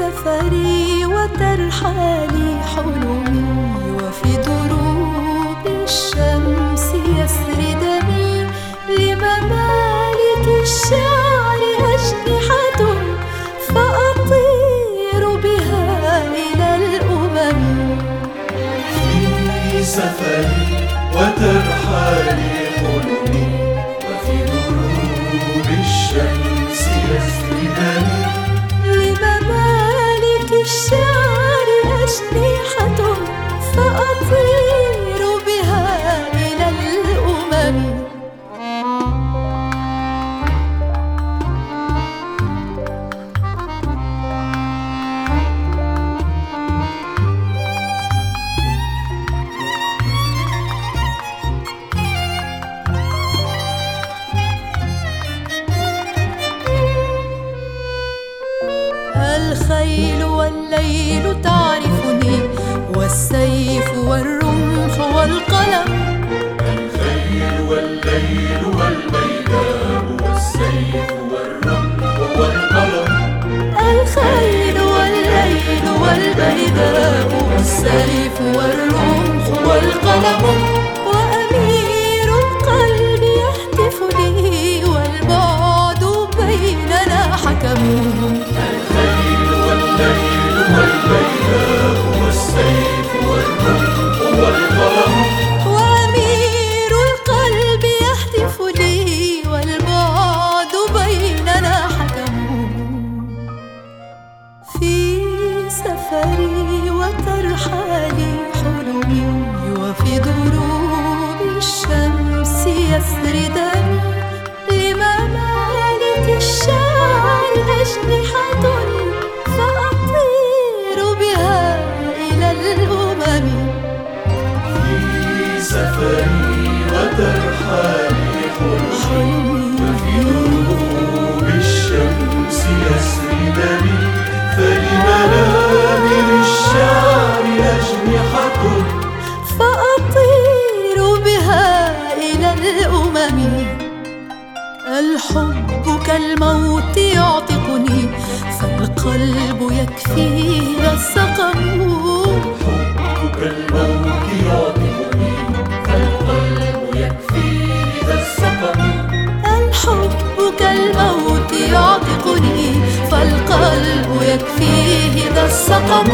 سفري وترحالي حلمي وفي دروب الشمس يسري دمي لممالك الشعر أجنحة فأطير بها إلى الأمم. في سفري وترحالي الخيل والليل تعرفني والسيف والرمح والقلم. الخيل والليل والبيداء والسيف والرمح والقلم. الخيل والليل والبيداء والسيف والرمح والقلم. سفري وترحالي حلمي وفي دروب الشمس يسري الحب كالموت يعتقني فالقلب يكفيه السقم حبك الموت يعطيني فالقلب يكفيه ذا السقم الحب كالموت يعتقني فالقلب يكفيه ذا السقم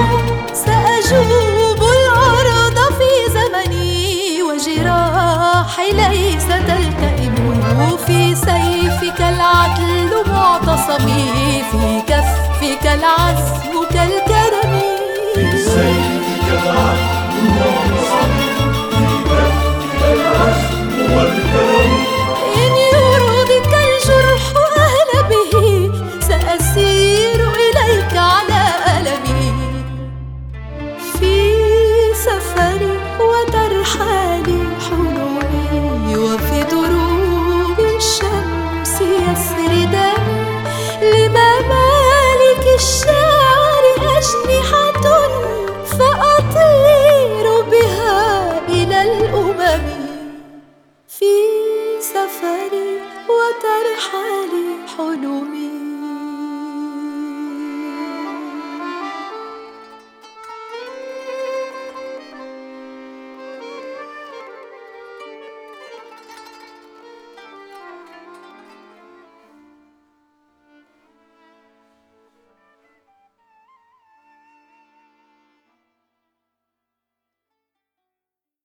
سأجوب العرض في زمني وجراحي ليس تلتئم في سيفك العدل معتصمي في كفك العزم كالكرم. في سيفك العدل. في سفري وترحالي حلمي